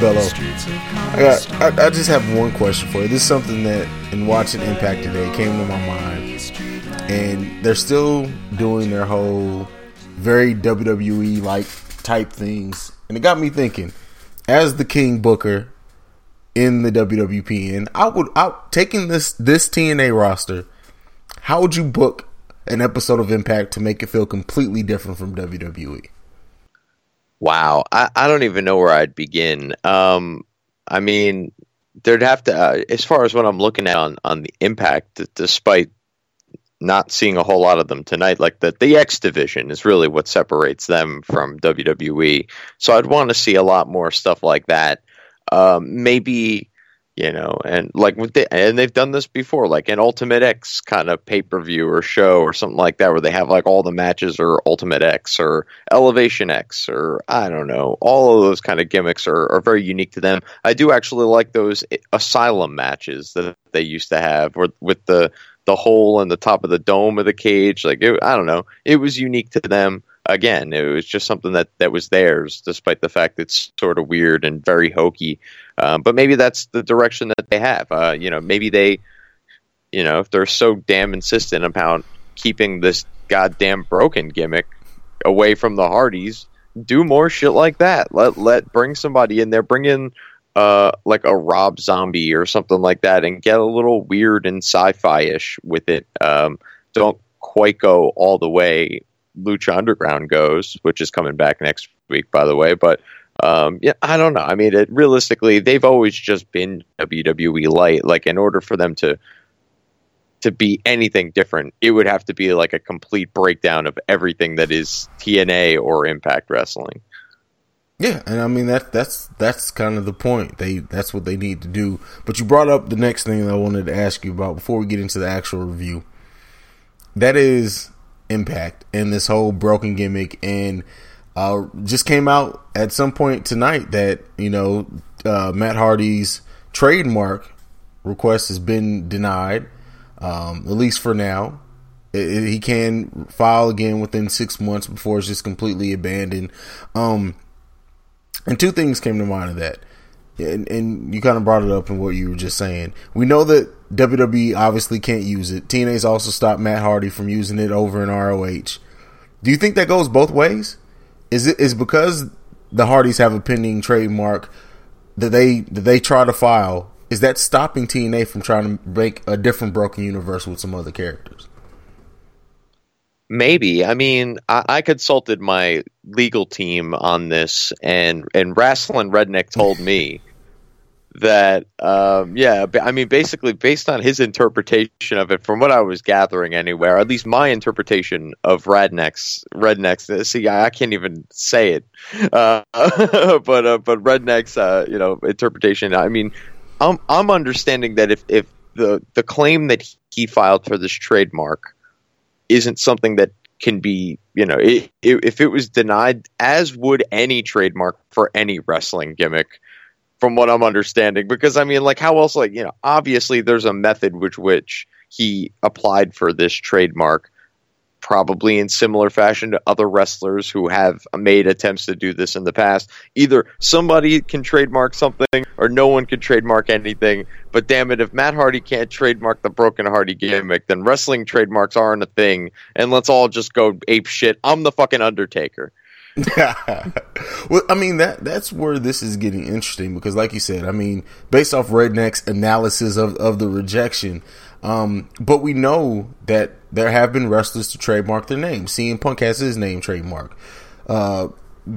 Bello, I got I, I just have one question for you. This is something that in watching Impact today came to my mind, and they're still doing their whole very WWE like type things, and it got me thinking. As the King Booker in the WWPN, and I would out taking this this TNA roster, how would you book an episode of Impact to make it feel completely different from? WWE? Wow, I, I don't even know where I'd begin. Um, I mean, there'd have to, uh, as far as what I'm looking at on on the impact, despite not seeing a whole lot of them tonight, like the the X division is really what separates them from WWE. So I'd want to see a lot more stuff like that. Um, maybe you know, and like with the, and they've done this before, like an Ultimate X kind of pay per view or show or something like that, where they have like all the matches or Ultimate X or Elevation X or I don't know, all of those kind of gimmicks are, are very unique to them. I do actually like those Asylum matches that they used to have, or with the the hole in the top of the dome of the cage. Like it, I don't know, it was unique to them. Again, it was just something that that was theirs, despite the fact it's sort of weird and very hokey. Um, but maybe that's the direction that they have. Uh, you know, maybe they, you know, if they're so damn insistent about keeping this goddamn broken gimmick away from the Hardys, do more shit like that. Let let bring somebody in there, bring in uh like a Rob Zombie or something like that, and get a little weird and sci-fi ish with it. Um, don't quite go all the way Lucha Underground goes, which is coming back next week, by the way, but. Um, yeah, I don't know. I mean, it, realistically, they've always just been WWE light. Like, in order for them to to be anything different, it would have to be like a complete breakdown of everything that is TNA or Impact Wrestling. Yeah, and I mean that that's that's kind of the point. They that's what they need to do. But you brought up the next thing that I wanted to ask you about before we get into the actual review. That is Impact and this whole broken gimmick and uh, just came out at some point tonight that you know uh, Matt Hardy's trademark request has been denied, um, at least for now. It, it, he can file again within six months before it's just completely abandoned. Um, and two things came to mind of that. And, and you kind of brought it up in what you were just saying. We know that WWE obviously can't use it. TNA's also stopped Matt Hardy from using it over in ROH. Do you think that goes both ways? Is it is because the Hardys have a pending trademark that they that they try to file? Is that stopping TNA from trying to make a different Broken Universe with some other characters? Maybe. I mean, I, I, consulted my legal team on this, and and Wrestling Redneck told me that, um, yeah, I mean, basically, based on his interpretation of it, from what I was gathering anywhere, at least my interpretation of Redneck's Redneck's. See, I, I can't even say it, uh, but uh, but Redneck's, uh, you know, interpretation. I mean, I'm I'm understanding that if if the the claim that he filed for this trademark isn't something that can be, you know, it, it, if it was denied, as would any trademark for any wrestling gimmick, from what I'm understanding. Because I mean, like, how else? Like, you know, obviously there's a method which which he applied for this trademark, probably in similar fashion to other wrestlers who have made attempts to do this in the past. Either somebody can trademark something or no one can trademark anything. But damn it, if Matt Hardy can't trademark the Broken Hardy gimmick, then wrestling trademarks aren't a thing. And let's all just go ape shit. I'm the fucking Undertaker. well, I mean that that's where this is getting interesting because, like you said, I mean, based off Redneck's analysis of of the rejection, um, but we know that there have been wrestlers to trademark their name. CM Punk has his name trademark. Uh,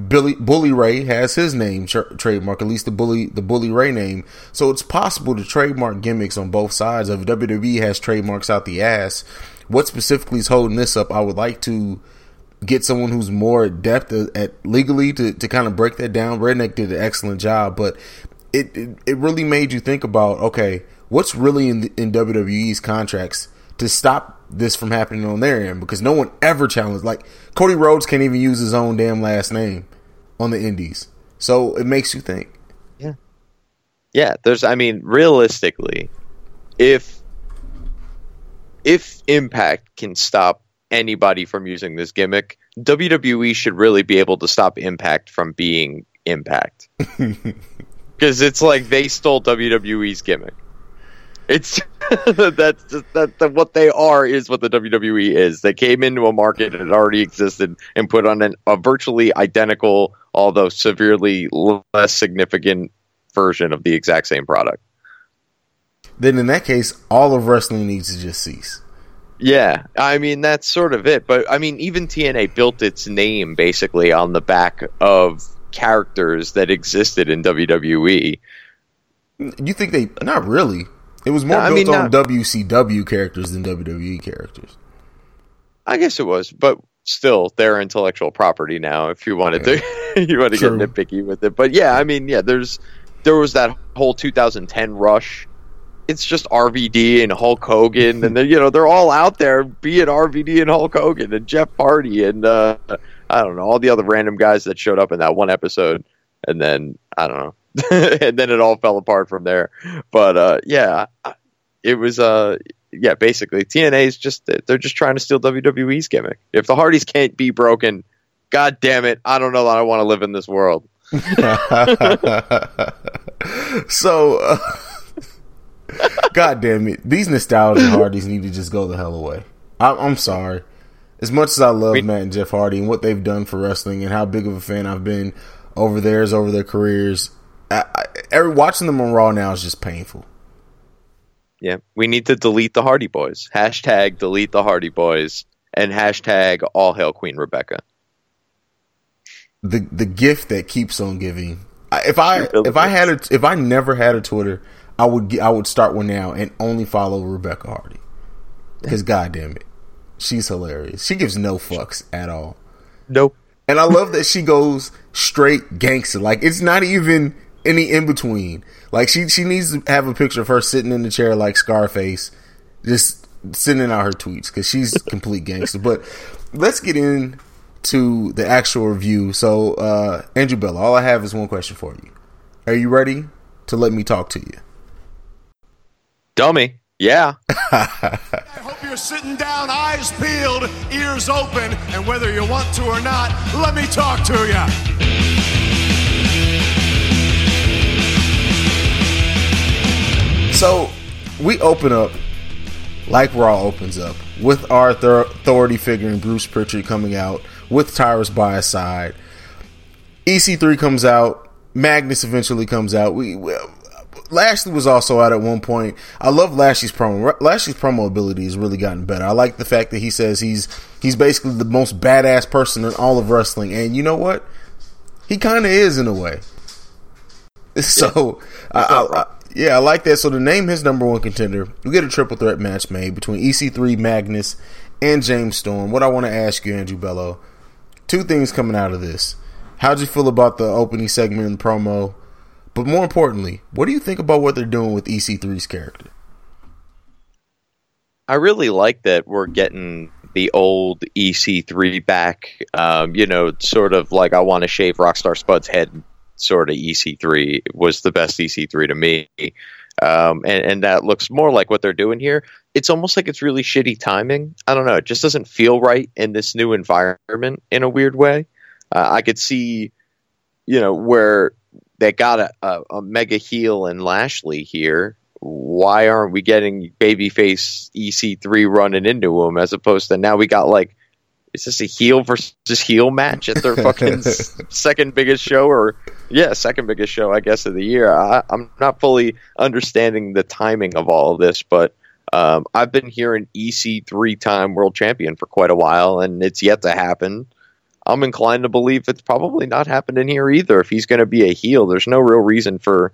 Billy Bully Ray has his name tra- trademark, at least the Bully the Bully Ray name. So it's possible to trademark gimmicks on both sides. If WWE has trademarks out the ass, what specifically is holding this up? I would like to get someone who's more adept at legally to, to kind of break that down. Redneck did an excellent job, but it, it, it really made you think about okay, what's really in, in WWE's contracts to stop this from happening on their end? Because no one ever challenged. Like Cody Rhodes can't even use his own damn last name on the Indies, so it makes you think. Yeah, yeah, there's. I mean, realistically, if if Impact can stop anybody from using this gimmick, WWE should really be able to stop Impact from being Impact. Because it's like they stole WWE's gimmick. It's that's just that, that what they are is what the WWE is. They came into a market that already existed and put on an, a virtually identical, although severely less significant version of the exact same product. Then in that case, all of wrestling needs to just cease. Yeah, I mean that's sort of it. But I mean, even TNA built its name basically on the back of characters that existed in WWE. You think they? Not really. It was more No, I built mean, on not- WCW characters than WWE characters. I guess it was, but still, they're intellectual property now. If you wanted to, you want to True. get nitpicky with it. But yeah, I mean, yeah, there's there was that whole 2010 rush. It's just RVD and Hulk Hogan, and they're, you know they're all out there, being RVD and Hulk Hogan and Jeff Hardy and uh, I don't know all the other random guys that showed up in that one episode, and then I don't know, and then it all fell apart from there. But uh, yeah, it was uh yeah basically TNA is just they're just trying to steal WWE's gimmick. If the Hardys can't be broken, god damn it, I don't know that I want to live in this world. so, uh, God damn it, these nostalgia Hardys need to just go the hell away. I, I'm sorry. As much as I love Matt and Jeff Hardy and what they've done for wrestling and how big of a fan I've been over theirs over their careers, I, I, every watching them on Raw now is just painful. Yeah, we need to delete the Hardy Boys. Hashtag delete the Hardy Boys and hashtag all hail Queen Rebecca. the the gift that keeps on giving. If I if I had a if I never had a Twitter, I would get, I would start one now and only follow Rebecca Hardy. Because goddamn it, she's hilarious. She gives no fucks at all, Nope. and I love that she goes straight gangster. Like it's not even any in between. Like she she needs to have a picture of her sitting in the chair like Scarface, just sending out her tweets because she's complete gangster. But let's get in to the actual review. So, uh, Andrew Bello, all I have is one question for you. Are you ready to let me talk to you? Dummy. Yeah. I hope you're sitting down, eyes peeled, ears open, and whether you want to or not, let me talk to you. So, we open up like Raw opens up with our author- authority figure in Bruce Pritchard coming out with Tyrus by his side. EC3 comes out. Magnus eventually comes out. We, we Lashley was also out at one point. I love Lashley's promo. Lashley's promo ability has really gotten better. I like the fact that he says he's he's basically the most badass person in all of wrestling. And you know what? He kind of is in a way. So, I, I, I, yeah, I like that. So to name his number one contender, we get a triple threat match made between EC3, Magnus, and James Storm. What I want to ask you, Andrew Bello, two things coming out of this. How'd you feel about the opening segment and the promo? But more importantly, what do you think about what they're doing with EC3's character? I really like that we're getting the old EC3 back. Um, you know, sort of like I want to shave Rockstar Spud's head. Sort of EC3 was the best EC3 to me, um, and and that looks more like what they're doing here. It's almost like it's really shitty timing. I don't know. It just doesn't feel right in this new environment in a weird way. Uh, I could see, you know, where they got a, a, a mega heel in Lashley here. Why aren't we getting babyface EC3 running into him as opposed to now we got like, is this a heel versus heel match at their fucking second biggest show or yeah, second biggest show I guess of the year? I, I'm not fully understanding the timing of all of this, but um, I've been hearing EC3 time world champion for quite a while, and it's yet to happen. I'm inclined to believe it's probably not happening here either. If he's going to be a heel, there's no real reason for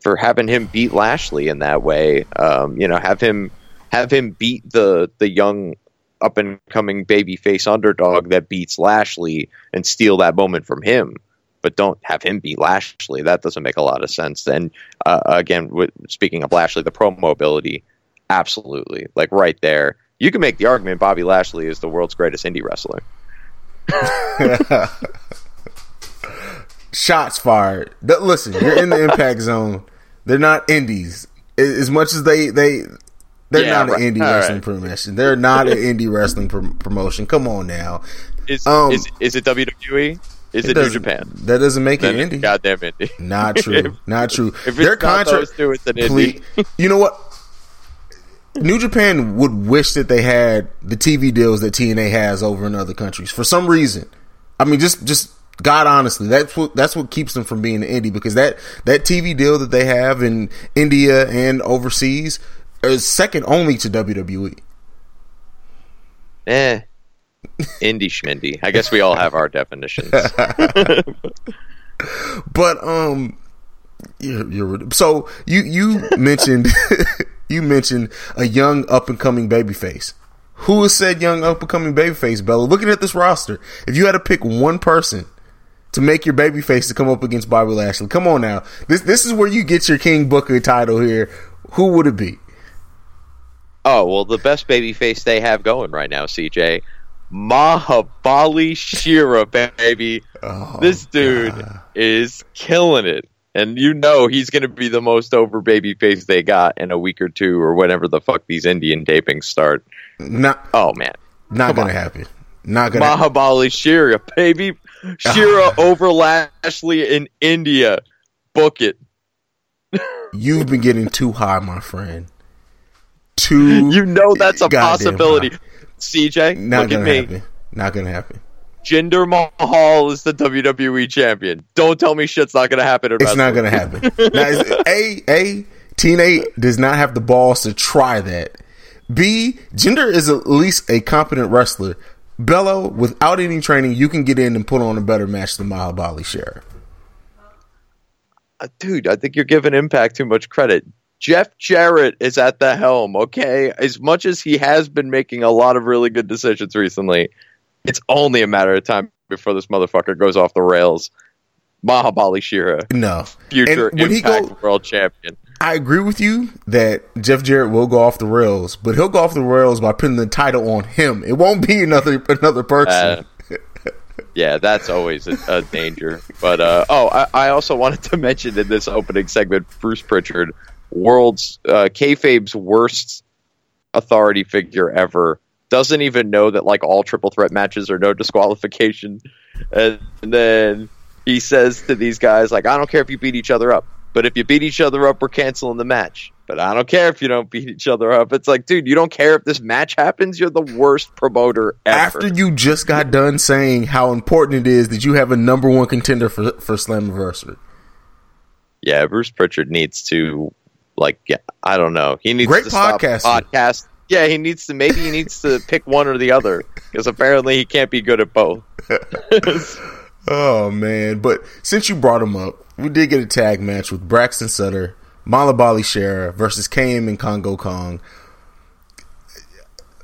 for having him beat Lashley in that way. Um, you know, have him have him beat the the young up and coming babyface underdog that beats Lashley and steal that moment from him. but don't have him beat Lashley. That doesn't make a lot of sense. And uh, again, with, speaking of Lashley, the promo ability, absolutely, like right there, you can make the argument Bobby Lashley is the world's greatest indie wrestler. Shots fired. Listen, you're in the impact zone. They're not indies. As much as they they they're Yeah, not right. an indie All wrestling right. promotion. They're not an indie wrestling prom- promotion. Come on now. Is Um, is, is it WWE? Is it, New Japan? That doesn't make Then it indie. Goddamn indie. Not true. Not true. If it's not those two, it's an indie. Please- you know what? New Japan would wish that they had the TV deals that TNA has over in other countries for some reason. I mean, just just God honestly, that's what that's what keeps them from being an indie because that that TV deal that they have in India and overseas is second only to. WWE. Eh. Indie schmindy. I guess we all have our definitions. But um, you're, you're so you you mentioned you mentioned a young up and coming babyface. Who has said young up and coming babyface, Bello? Looking at this roster, if you had to pick one person to make your babyface to come up against Bobby Lashley, come on now. This this is where you get your King Booker title here. Who would it be? Oh well, the best baby face they have going right now, CJ, Mahabali Shera, baby. Oh, this dude is killing it, and you know he's going to be the most over baby face they got in a week or two, or whenever the fuck these Indian tapings start. Not Oh man, not Come gonna on. happen. Not gonna. Happen. Mahabali Shera, baby, Ah. Shera over Lashley in India. Book it. You've been getting too high, my friend. Too. You know that's a possibility. high. CJ, Not look gonna me. happen. Not gonna happen. Jinder Mahal is the WWE champion. Don't tell me shit's not going to happen. It's not going to happen. now, is, a a TNA does not have the balls to try that. B Jinder is at least a competent wrestler. Bello, without any training, you can get in and put on a better match than Mahabali Shera. Uh, dude, I think you're giving Impact too much credit. Jeff Jarrett is at the helm, okay? As much as he has been making a lot of really good decisions recently, it's only a matter of time before this motherfucker goes off the rails. Mahabali Shera, No, future And when he Impact go, World Champion. I agree with you that Jeff Jarrett will go off the rails, but he'll go off the rails by putting the title on him. It won't be another another person. Uh, yeah, that's always a, a danger. But uh, oh, I, I also wanted to mention in this opening segment, Bruce Pritchard, world's uh, kayfabe's worst authority figure ever, doesn't even know that like all triple threat matches are no disqualification, and, then he says to these guys like, I don't care if you beat each other up, but if you beat each other up, we're canceling the match. But I don't care if you don't beat each other up. It's like, dude, you don't care if this match happens. You're the worst promoter ever. After you just got done saying how important it is that you have a number one contender for for Slammiversary. Yeah, Bruce Pritchard needs to like yeah, I don't know. He needs Great to stop podcaster. podcast. Yeah, he needs to maybe he needs to pick one or the other because apparently he can't be good at both. Oh man! But since you brought him up, we did get a tag match with Braxton Sutter, Mahabali Shera versus KM and Congo Kong.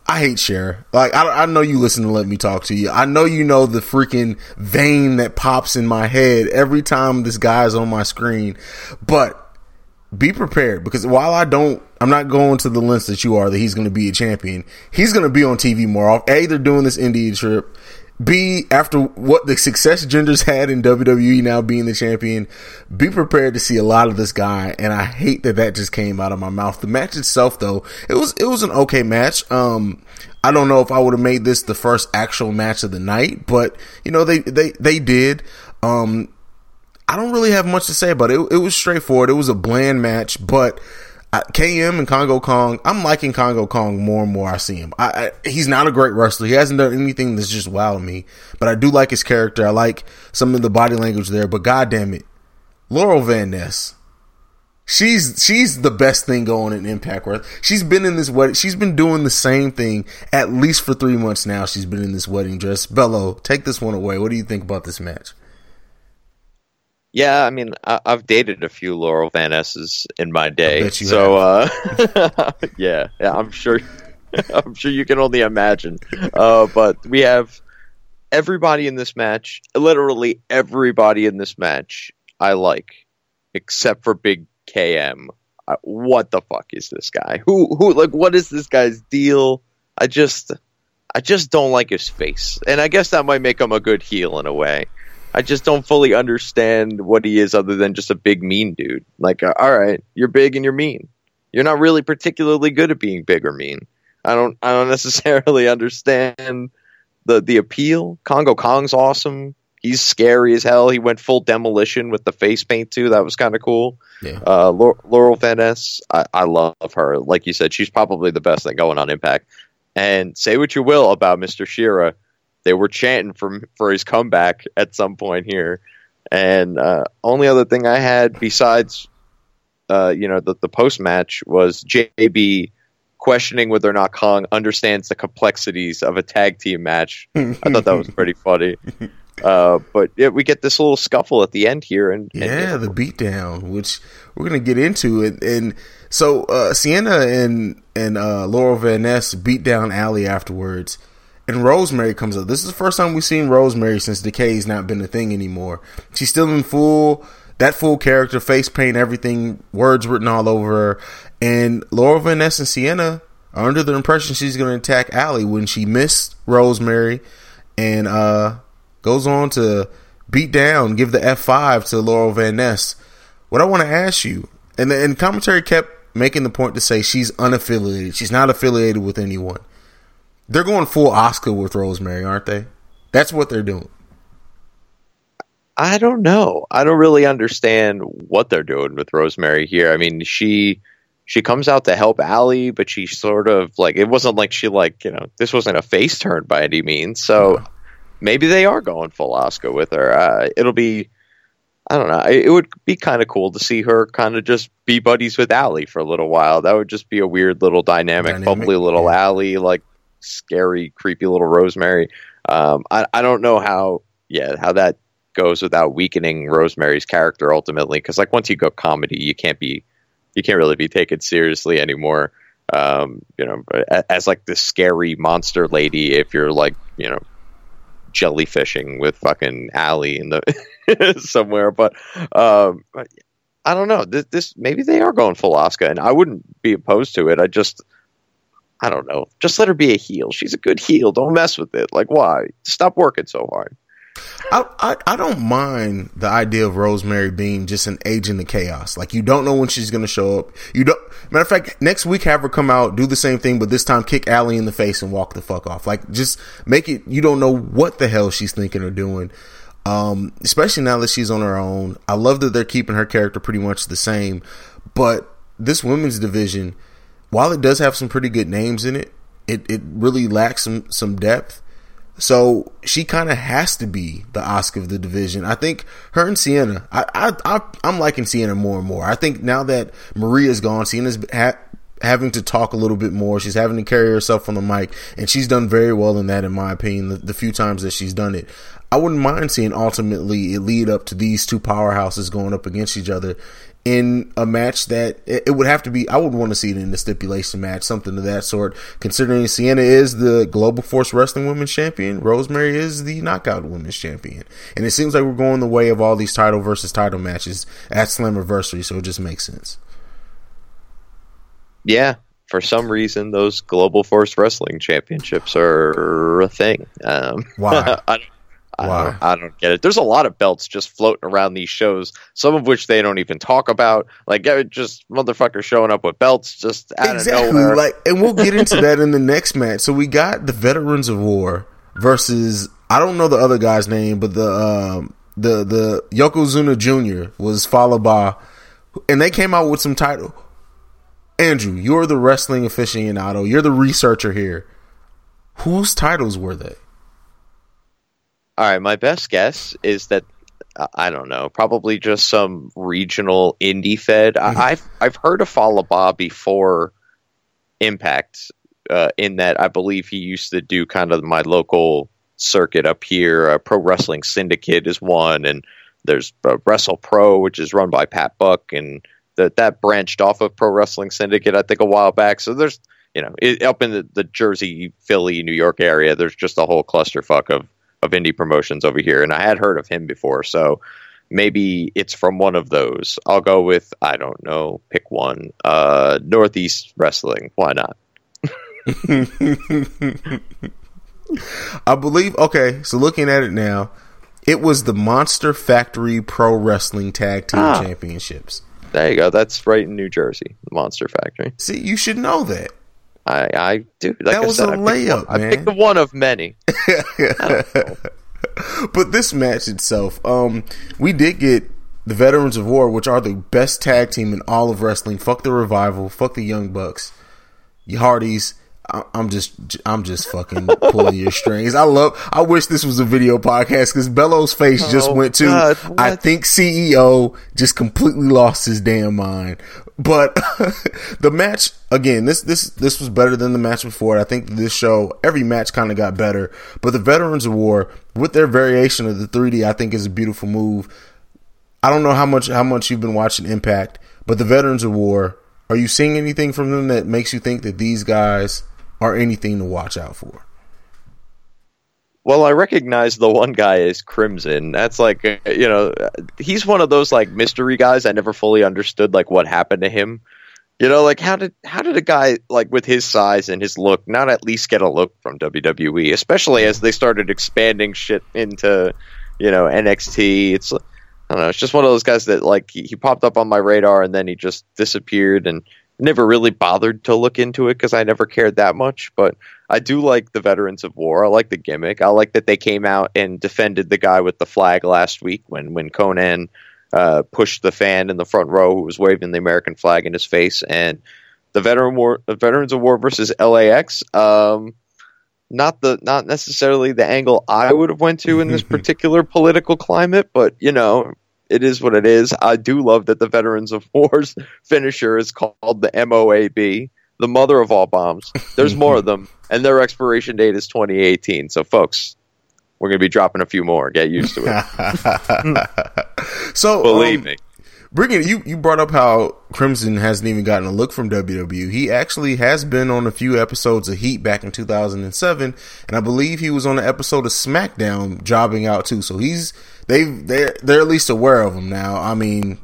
I hate Shera. Like I, I know you listen to Let Me Talk to You. I know you know the freaking vein that pops in my head every time this guy's on my screen. But be prepared because while I don't, I'm not going to the lengths that you are that he's going to be a champion. He's going to be on TV more often. A, they're doing this India trip. B, after what the success Jinder's had in WWE now being the champion, be prepared to see a lot of this guy. And I hate that that just came out of my mouth. The match itself, though, it was it was an okay match. Um, I don't know if I would have made this the first actual match of the night, but you know they they they did. Um, I don't really have much to say about it. It, it was straightforward. It was a bland match, but KM and Congo Kong, I'm liking Congo Kong more and more I see him. I, I, he's not a great wrestler. He hasn't done anything that's just wowed me, but I do like his character. I like some of the body language there, but god damn it. Laurel Van Ness. She's she's the best thing going in Impact Wrestling. She's been in this wedding. She's been doing the same thing at least for three months now. She's been in this wedding dress. Bello, take this one away. What do you think about this match? Yeah, I mean, I, I've dated a few Laurel Van Ness's in my day, so uh, yeah, yeah, I'm sure, I'm sure you can only imagine. Uh, but we have everybody in this match, literally everybody in this match, I like, except for Big KM. Uh, what the fuck is this guy? Who who like what is this guy's deal? I just I just don't like his face. And I guess that might make him a good heel in a way. I just don't fully understand what he is other than just a big mean dude. Like uh, all right, you're big and you're mean. You're not really particularly good at being big or mean. I don't I don't necessarily understand the the appeal. Congo Kong's awesome. He's scary as hell. He went full demolition with the face paint too. That was kind of cool. Yeah. Uh, Laurel, Ness, I, I love her. Like you said, she's probably the best thing going on Impact. And say what you will about Mr. Shera, they were chanting for for his comeback at some point here. And uh, only other thing I had besides, uh, you know, the, the post match was JB questioning whether or not Kong understands the complexities of a tag team match. I thought that was pretty funny. Uh, but yeah, we get this little scuffle at the end here, and, and Yeah, the beatdown, which we're gonna get into it. And so uh, Sienna and and uh, Laurel Van Ness beat down Allie afterwards, and Rosemary comes up. This is the first time we've seen Rosemary since Decay's not been a thing anymore. She's still in full that full character, face paint, everything, words written all over her. And Laurel Van Ness and Sienna are under the impression she's gonna attack Allie when she missed Rosemary and uh goes on to beat down, give the F5 to Laurel Van Ness. What I want to ask you, and the and commentary kept making the point to say she's unaffiliated. She's not affiliated with anyone. They're going full Oscar with Rosemary, aren't they? That's what they're doing. I don't know. I don't really understand what they're doing with Rosemary here. I mean, she she comes out to help Allie, but she sort of like it wasn't like she like you know this wasn't a face turn by any means. So maybe they are going full Oscar with her. Uh, it'll be I don't know. It would be kind of cool to see her kind of just be buddies with Allie for a little while. That would just be a weird little dynamic. Dynamic, Hopefully, little yeah. Allie, like scary, creepy little Rosemary. Um, I, I don't know how, yeah, how that goes without weakening Rosemary's character ultimately. Because like once you go comedy, you can't be, you can't really be taken seriously anymore. Um, you know, a- as like the scary monster lady. If you're like, you know, jellyfishing with fucking Allie in the somewhere, but um, I don't know. This, this maybe they are going full Oscar, and I wouldn't be opposed to it. I just, I don't know. Just let her be a heel. She's a good heel. Don't mess with it. Like, why? Stop working so hard. I, I I don't mind the idea of Rosemary being just an agent of chaos. Like you don't know when she's going to show up. You don't. Matter of fact, next week have her come out, do the same thing, but this time kick Allie in the face and walk the fuck off. Like just make it. You don't know what the hell she's thinking or doing. Um, especially now that she's on her own. I love that they're keeping her character pretty much the same, but this women's division, while it does have some pretty good names in it, it it really lacks some some depth. So she kind of has to be the Oscar of the division. I think her and Sienna. I, I, I I'm liking Sienna more and more. I think now that Maria's gone, Sienna's ha- having to talk a little bit more. She's having to carry herself on the mic, and she's done very well in that, in my opinion. The, the few times that she's done it, I wouldn't mind seeing ultimately it lead up to these two powerhouses going up against each other in a match that it, would have to be. I would want to see it in a stipulation match, something of that sort. Considering Sienna is the Global Force Wrestling Women's Champion, Rosemary is the Knockout Women's Champion, and it seems like we're going the way of all these title versus title matches at Slammiversary, so it just makes sense. Yeah, for some reason, those Global Force Wrestling Championships are a thing. Um, Why? I, I, Why? Don't, I don't get it. There's a lot of belts just floating around these shows, some of which they don't even talk about. Like uh, just motherfuckers showing up with belts just out exactly. of nowhere. Like, and we'll get into that in the next match. So we got the Veterans of War versus I don't know the other guy's name, but the um, the the Yokozuna Jr. was followed by, and they came out with some title. Andrew, you're the wrestling aficionado. You're the researcher here. Whose titles were they? All right, my best guess is that uh, I don't know, probably just some regional indie fed. I, I've I've heard of Fallah Bahh before Impact, uh, in that I believe he used to do kind of my local circuit up here. Uh, Pro Wrestling Syndicate is one, and there's uh, Wrestle Pro, which is run by Pat Buck, and that that branched off of Pro Wrestling Syndicate, I think, a while back. So there's you know it, up in the, the Jersey, Philly, New York area, there's just a whole clusterfuck of of indie promotions over here, and I had heard of him before, so maybe it's from one of those. I'll go with I don't know, pick one. Uh, Northeast Wrestling. Why not? I believe. Okay, so looking at it now, it was the Monster Factory Pro Wrestling Tag Team Ah. Championships. There you go. That's right in New Jersey, Monster Factory. See, you should know that. I, I do. Like That I was said, a I layup, one, I man. picked the one of many. I. But this match itself, um, we did get the Veterans of War, which are the best tag team in all of wrestling. Fuck the revival. Fuck the Young Bucks. You Hardys. I- I'm just, I'm just fucking pulling your strings. I love. I wish this was a video podcast because Bello's face just Oh, went to. God, I think CEO just completely lost his damn mind. But the match again, this this this was better than the match before. I think this show, every match kind of got better. But the Veterans of War, with their variation of the 3D, I think is a beautiful move. I don't know how much how much you've been watching Impact, but the Veterans of War, are you seeing anything from them that makes you think that these guys are anything to watch out for? Well, I recognize the one guy is Crimson. That's like, uh, you know, he's one of those like mystery guys. I never fully understood like what happened to him. You know, like how did how did a guy like with his size and his look not at least get a look from WWE, especially as they started expanding shit into, you know, NXT. It's I don't know. It's just one of those guys that like he, he popped up on my radar and then he just disappeared and never really bothered to look into it because I never cared that much. But I do like the Veterans of War. I like the gimmick. I like that they came out and defended the guy with the flag last week when when Konnan uh, pushed the fan in the front row who was waving the American flag in his face. And the veteran war, the Veterans of War versus LAX. Um, not the not necessarily the angle I would have went to in this particular political climate, but you know, it is what it is. I do love that the Veterans of War's finisher is called the MOAB, the mother of all bombs. There's more of them, and their expiration date is 2018. So, folks, we're going to be dropping a few more. Get used to it. So Believe um, me. Bringing you, you brought up how Crimson hasn't even gotten a look from WWE. He actually has been on a few episodes of Heat back in 2007, and I believe he was on an episode of SmackDown jobbing out too. So he's they they're they're at least aware of him now. I mean,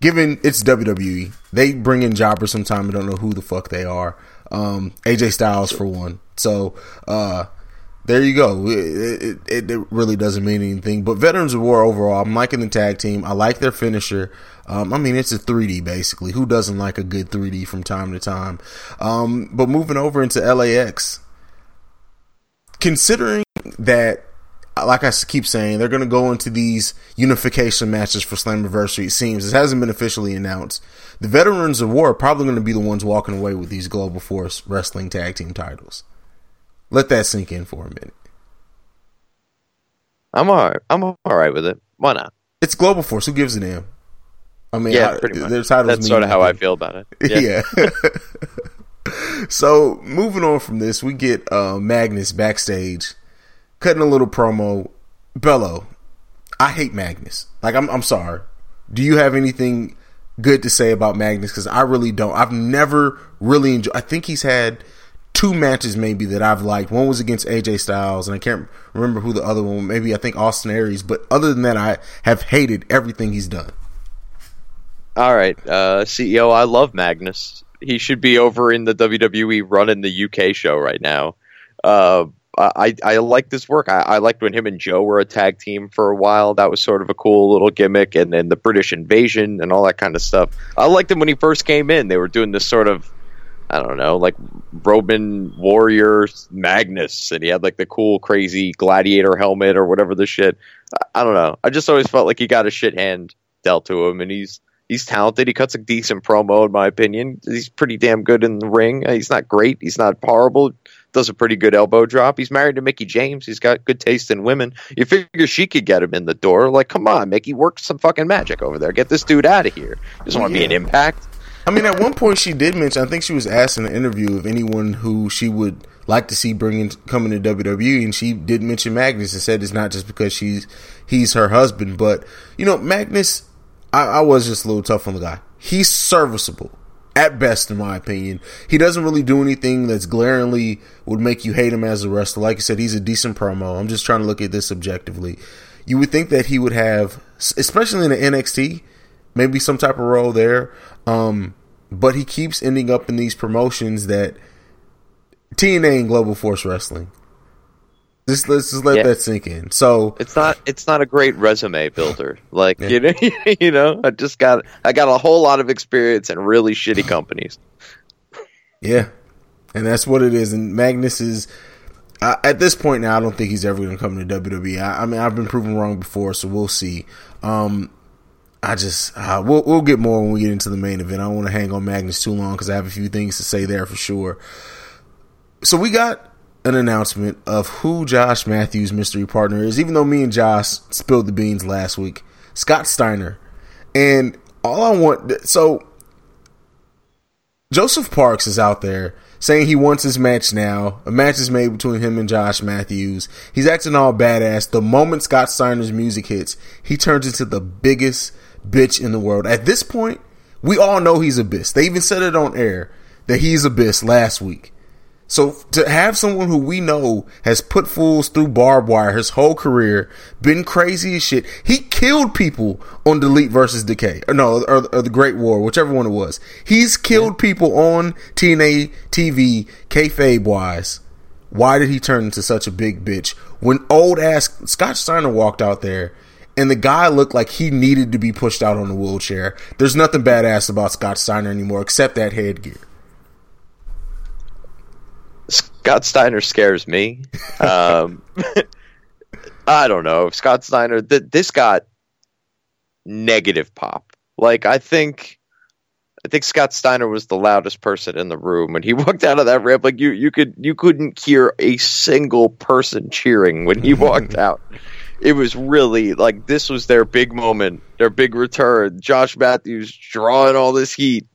given it's WWE, they bring in jobbers sometimes. I don't know who the fuck they are. Um, AJ Styles for one. So uh, there you go. It, it, it really doesn't mean anything. But Veterans of War overall, I'm liking the tag team. I like their finisher. Um, I mean, it's a 3D basically. Who doesn't like a good 3D from time to time? Um, but moving over into LAX, considering that, like I keep saying, they're going to go into these unification matches for Slammiversary. It seems it hasn't been officially announced. The Veterans of War are probably going to be the ones walking away with these Global Force Wrestling Tag Team titles. Let that sink in for a minute. I'm all right. I'm all right with it. Why not? It's Global Force. Who gives a damn? I mean, Yeah, I- pretty much. their titles. That's sort of how I feel about it. Yeah. so moving on from this, we get uh, Magnus backstage, cutting a little promo. Bello, I hate Magnus. Like I'm, I'm sorry. Do you have anything good to say about Magnus? Because I really don't. I've never really enjoyed. I think he's had two matches maybe that I've liked. One was against AJ Styles, and I can't remember who the other one. Maybe I think Austin Aries. But other than that, I have hated everything he's done. All right, uh, CEO. I love Magnus. He should be over in the WWE running the UK show right now. Uh, I I like this work. I, I liked when him and Joe were a tag team for a while. That was sort of a cool little gimmick, and then the British invasion and all that kind of stuff. I liked him when he first came in. They were doing this sort of I don't know, like Roman warrior Magnus, and he had like the cool, crazy gladiator helmet or whatever the shit. I, I don't know. I just always felt like he got a shit hand dealt to him, and he's he's talented. He cuts a decent promo, in my opinion. He's pretty damn good in the ring. He's not great. He's not horrible. Does a pretty good elbow drop. He's married to Mickie James. He's got good taste in women. You figure she could get him in the door. Like, come on, Mickie, work some fucking magic over there. Get this dude out of here. Just want to be an impact. I mean, at one point she did mention. I think she was asked in an interview of anyone who she would like to see bringing coming to WWE, and she did mention Magnus and said it's not just because she's he's her husband, but you know, Magnus. I, I was just a little tough on the guy. He's serviceable. At best, in my opinion. He doesn't really do anything that's glaringly would make you hate him as a wrestler. Like I said, he's a decent promo. I'm just trying to look at this objectively. You would think that he would have, especially in the NXT, maybe some type of role there. Um, but he keeps ending up in these promotions that TNA and Global Force Wrestling. Just let's just let Yeah. that sink in. So It's not. It's not a great resume builder. Like you know, you know. I just got. I got a whole lot of experience in really shitty companies. Yeah, and that's what it is. And Magnus is uh, at this point now. I don't think he's ever going to come to WWE. I, I mean, I've been proven wrong before, so we'll see. Um, I just uh, we'll we'll get more when we get into the main event. I don't want to hang on Magnus too long because I have a few things to say there for sure. So we got an announcement of who Josh Matthews' mystery partner is. Even though me and Josh spilled the beans last week, Scott Steiner, and all I want so Joseph Parks is out there saying he wants his match now. A match is made between him and Josh Matthews. He's acting all badass. The moment Scott Steiner's music hits, he turns into the biggest bitch in the world. At this point, we all know he's Abyss. They even said it on air that he's Abyss last week. So to have someone who we know has put fools through barbed wire his whole career, been crazy as shit. He killed people on Delete versus Decay, or no, or, or the Great War, whichever one it was. He's killed people on TNA TV, kayfabe wise. Why did he turn into such a big bitch when old ass Scott Steiner walked out there? And the guy looked like he needed to be pushed out on a wheelchair. There's nothing badass about Scott Steiner anymore except that headgear. Scott Steiner scares me. Um, I don't know. Scott Steiner, th- this got negative pop. Like I think, I think Scott Steiner was the loudest person in the room when he walked out of that ramp. Like you, you could, you couldn't hear a single person cheering when he walked out. It was really like this was their big moment, their big return. Josh Matthews drawing all this heat,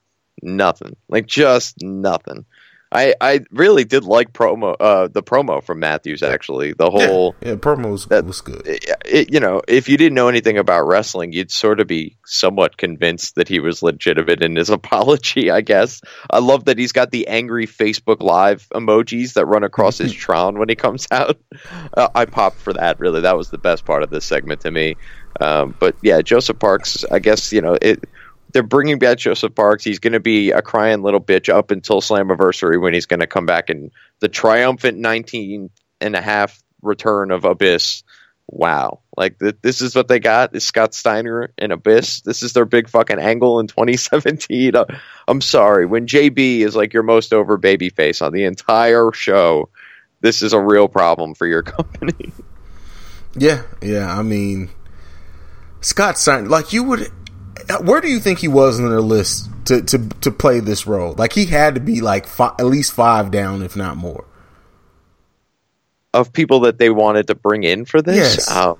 nothing. Like just nothing. I, I really did like promo uh, the promo from Matthews actually. The whole Yeah, promo was, That- was good. it- you know if you didn't know anything about wrestling you'd sort of be somewhat convinced that he was legitimate in his apology I guess. I love that he's got the angry Facebook live emojis that run across his Tron when he comes out. Uh, I popped for that really. That was the best part of this segment to me. Um, but yeah Joseph Parks I guess you know it they're bringing back Joseph Parks. He's going to be a crying little bitch up until Slammiversary when he's going to come back and the triumphant 19 and a half return of Abyss. Wow. Like th- this is what they got is Scott Steiner and Abyss. This is their big fucking angle in 2017. Uh, I'm sorry. When JB is like your most over baby face on the entire show, this is a real problem for your company. Yeah, yeah. I mean, Scott Steiner, like you would. Where do you think he was on their list to to to play this role? Like he had to be like fi- at least five down, if not more. of people that they wanted to bring in for this. Yes. Uh,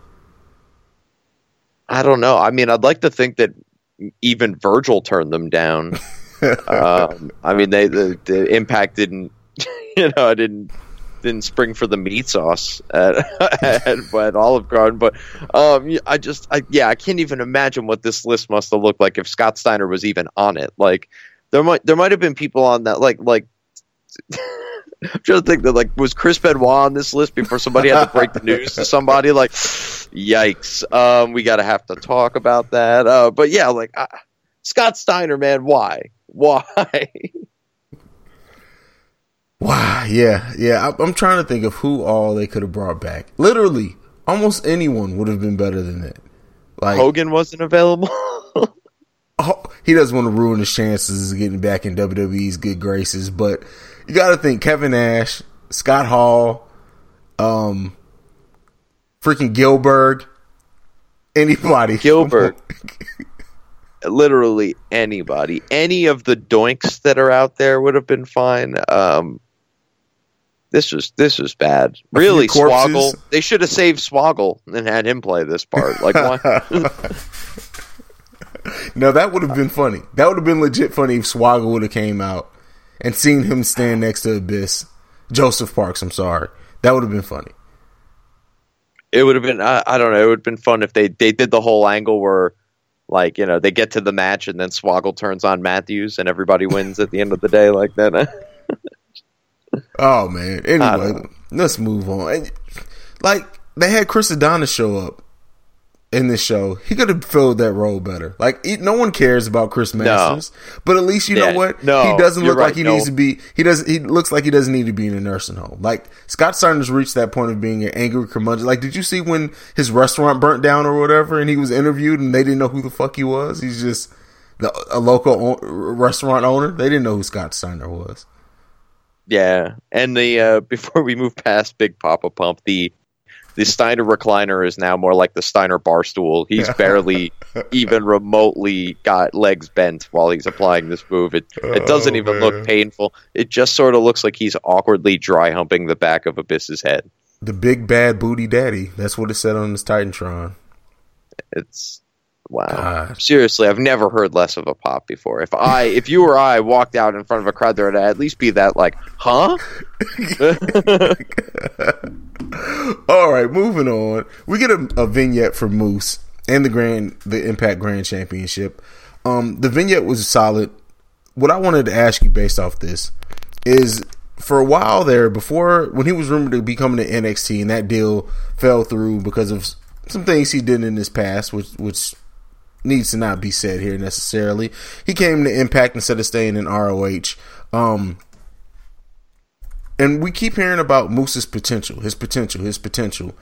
I don't know. I mean, I'd like to think that even Virgil turned them down. um, I mean, they the, the impact didn't, you know, I didn't didn't spring for the meat sauce at, at, at Olive Garden, but um, I just, I, yeah, I can't even imagine what this list must have looked like if Scott Steiner was even on it. Like, there might there might have been people on that, like like. I'm trying to think that like was Chris Benoit on this list before somebody had to break the news to somebody like yikes um we gotta have to talk about that uh but yeah like uh, Scott Steiner man why why Wow. Yeah, yeah. I, I'm trying to think of who all they could have brought back. Literally, almost anyone would have been better than that. Like Hogan wasn't available oh, he doesn't want to ruin his chances of getting back in WWE's good graces, but you got to think Kevin Nash, Scott Hall, um, freaking Gillberg, anybody. Gillberg. literally anybody any of the doinks that are out there would have been fine um this was this was bad really swoggle they should have saved swoggle and had him play this part like why No, that would have been funny. That would have been legit funny if Swoggle would have came out and seen him stand next to Abyss. Joseph Parks, I'm sorry. That would have been funny. it would have been I, I don't know it would have been fun if they they did the whole angle where Like you know, they get to the match and then Swoggle turns on Matthews and everybody wins at the end of the day like that. Oh man. Anyway, let's move on. And, Like they had Chris Adonis show up in this show. He could have filled that role better. Like he, no one cares about Chris Masters, but at least you Yeah, know what? no, he doesn't look like he no. needs to be. He does. He looks like he doesn't need to be in a nursing home. Like Scott Steiner's reached that point of being an angry curmudgeon. Like, did you see when his restaurant burnt down or whatever, and he was interviewed and they didn't know who the fuck he was? He's just the, a local o- restaurant owner. They didn't know who Scott Steiner was. Yeah, and the uh, before we move past Big Papa Pump, the the Steiner recliner is now more like the Steiner bar stool. He's barely even remotely got legs bent while he's applying this move. It it doesn't Oh, even man. look painful. It just sort of looks like he's awkwardly dry humping the back of Abyss's head. The big bad booty daddy. That's what it said on his Titantron. It's wow. God. Seriously, I've never heard less of a pop before. If I, if you or I walked out in front of a crowd, there I'd at least be that like, huh? All right, moving on. We get a, a vignette for Moose and the Grand, the Impact Grand Championship. Um, the vignette was solid. What I wanted to ask you based off this is, for a while there, before when he was rumored to be coming to NXT, and that deal fell through because of some things he did in his past, which which needs to not be said here necessarily. He came to Impact instead of staying in ROH. Um, and we keep hearing about Moose's potential, his potential, his potential.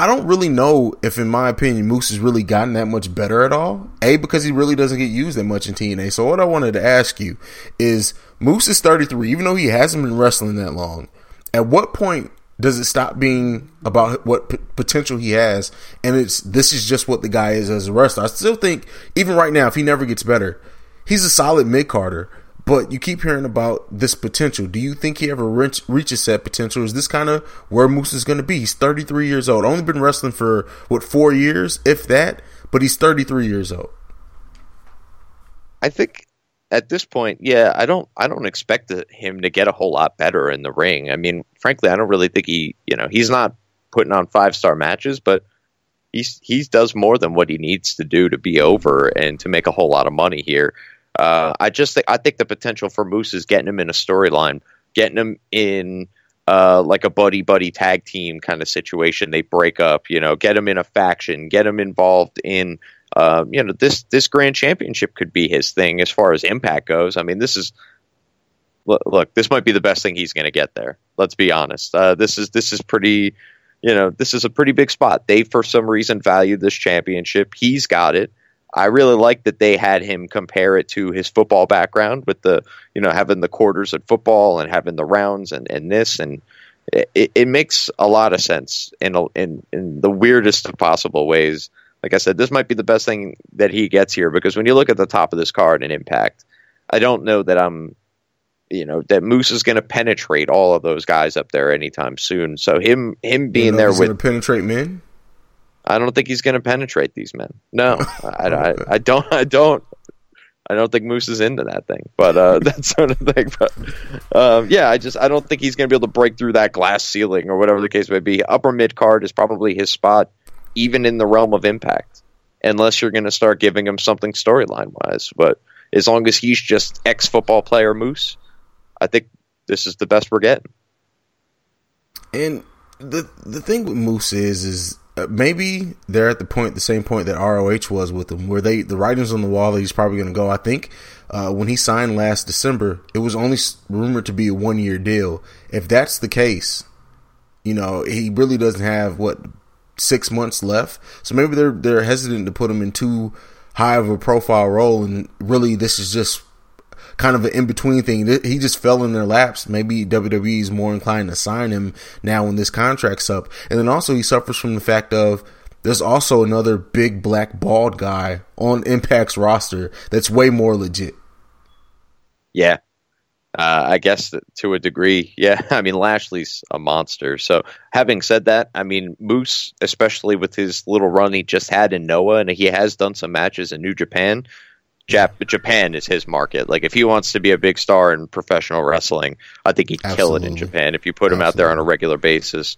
I don't really know if, in my opinion, Moose has really gotten that much better at all. A, because he really doesn't get used that much in TNA. So, what I wanted to ask you is Moose is 33, even though he hasn't been wrestling that long. At what point does it stop being about what p- potential he has and it's this is just what the guy is as a wrestler? I still think, even right now, if he never gets better, he's a solid mid carder. But you keep hearing about this potential. Do you think he ever reach, reaches that potential? Is this kind of where Moose is going to be? He's 33 years old. Only been wrestling for what four years, if that. But he's 33 years old. I think at this point, yeah, I don't, I don't expect him to get a whole lot better in the ring. I mean, frankly, I don't really think he, you know, he's not putting on five star matches, but he's he does more than what he needs to do to be over and to make a whole lot of money here. Uh, I just think I think the potential for Moose is getting him in a storyline, getting him in uh, like a buddy buddy tag team kind of situation. They break up, you know, get him in a faction, get him involved in uh, you know this this grand championship could be his thing as far as impact goes. I mean, this is look, look this might be the best thing he's going to get there. Let's be honest. Uh, this is this is pretty. You know, this is a pretty big spot. They, for some reason, valued this championship. He's got it. I really like that they had him compare it to his football background with the, you know, having the quarters at football and having the rounds and, and this and it, it makes a lot of sense in, in in the weirdest of possible ways. Like I said, this might be the best thing that he gets here because when you look at the top of this card and Impact, I don't know that I'm, you know, that Moose is going to penetrate all of those guys up there anytime soon. So him him You being know there with to penetrate men. I don't think he's going to penetrate these men. No, I, I, I don't. I don't. I don't think Moose is into that thing, but uh, that sort of thing. But um, yeah, I just I don't think he's going to be able to break through that glass ceiling or whatever the case may be. Upper mid card is probably his spot, even in the realm of Impact, unless you're going to start giving him something storyline wise. But as long as he's just ex football player Moose, I think this is the best we're getting. And the the thing with Moose is is uh, maybe they're at the point, the same point that ROH was with him, where they the writings on the wall that he's probably going to go. I think uh, when he signed last December, it was only rumored to be a one year deal. If that's the case, you know he really doesn't have what six months left. So maybe they're they're hesitant to put him in too high of a profile role, and really this is just kind of an in between thing. He just fell in their laps. Maybe WWE is more inclined to sign him now when this contract's up. And then also he suffers from the fact of there's also another big black bald guy on Impact's roster that's way more legit. Yeah. Uh, I guess that to a degree, yeah. I mean, Lashley's a monster. So, having said that, I mean, Moose, especially with his little run he just had in Noah, and he has done some matches in New Japan. Jap- Japan is his market. Like, if he wants to be a big star in professional wrestling, I think he'd kill it in Japan if you put him out there on a regular basis.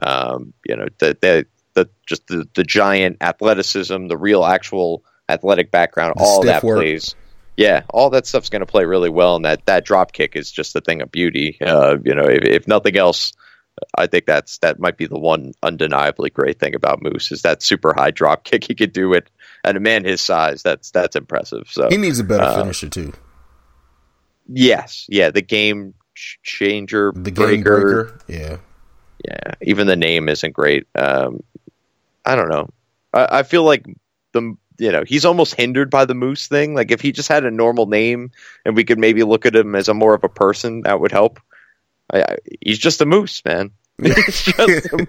Um, you know, the, the, the just the, the giant athleticism, the real actual athletic background, The all that work. plays. Yeah, all that stuff's going to play really well, and that that drop kick is just a thing of beauty. Uh, you know, if, if nothing else, I think that's that might be the one undeniably great thing about Moose is that super high drop kick he could do it and a man his size. That's that's impressive. So He needs a better Uh, finisher too. yes, yeah, the game ch- changer, The game breaker, breaker. Yeah. yeah, even the name isn't great. Um, I don't know. I, I feel like the you know he's almost hindered by the moose thing. Like if he just had a normal name and we could maybe look at him as a more of a person, that would help. I, I, he's just a moose, man. He's just a-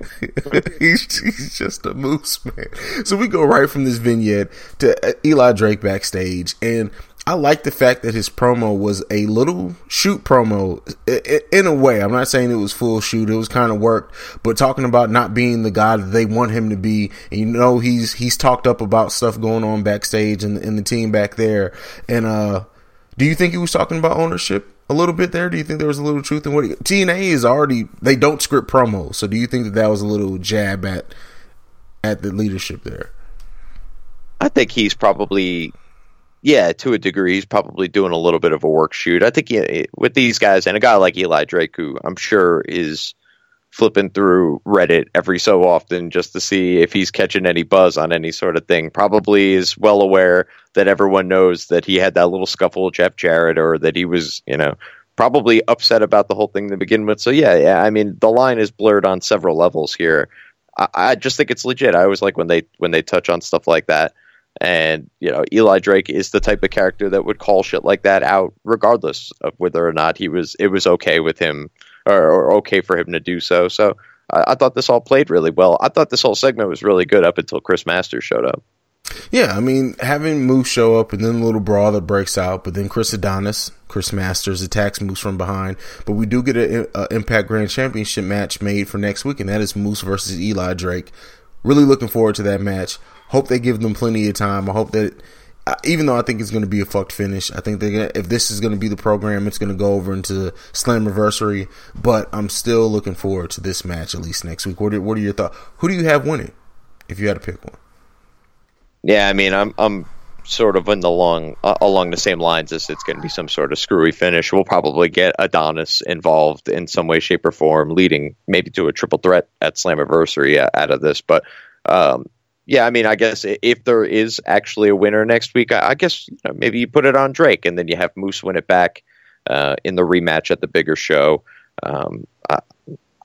he's, he's just a moose, man. So we go right from this vignette to uh, Eli Drake backstage, and I like the fact that his promo was a little shoot promo in a way. I'm not saying it was full shoot; it was kind of worked, but talking about not being the guy that they want him to be, and you know he's he's talked up about stuff going on backstage and, and the team back there. And uh, do you think he was talking about ownership? A little bit there. Do you think there was a little truth in what he, TNA is already? They don't script promos, so do you think that that was a little jab at at the leadership there? I think he's probably, yeah, to a degree, he's probably doing a little bit of a work shoot. I think he, with these guys and a guy like Eli Drake, who I'm sure is flipping through Reddit every so often just to see if he's catching any buzz on any sort of thing, probably is well aware that everyone knows that he had that little scuffle with Jeff Jarrett or that he was, you know, probably upset about the whole thing to begin with. So yeah, yeah, I mean, the line is blurred on several levels here. I, I just think it's legit. I always like when they when they touch on stuff like that. And you know, Eli Drake is the type of character that would call shit like that out, regardless of whether or not he was it was okay with him or, or okay for him to do so. So I, I thought this all played really well. I thought this whole segment was really good up until Chris Masters showed up. Yeah, I mean, having Moose show up and then a little brawl that breaks out, but then Chris Adonis, Chris Masters attacks Moose from behind. But we do get an Impact Grand Championship match made for next week, and that is Moose versus Eli Drake. Really looking forward to that match. Hope they give them plenty of time. I hope that, even though I think it's going to be a fucked finish, I think they're gonna, if this is going to be the program, it's going to go over into Slammiversary. But I'm still looking forward to this match at least next week. What are, what are your thoughts? Who do you have winning? If you had to pick one. Yeah, I mean, I'm I'm sort of in the long uh, along the same lines as it's going to be some sort of screwy finish. We'll probably get Adonis involved in some way, shape, or form, leading maybe to a triple threat at Slammiversary uh, out of this. But um, yeah, I mean, I guess if there is actually a winner next week, I, I guess you know, maybe you put it on Drake, and then you have Moose win it back uh, in the rematch at the bigger show. Um, I,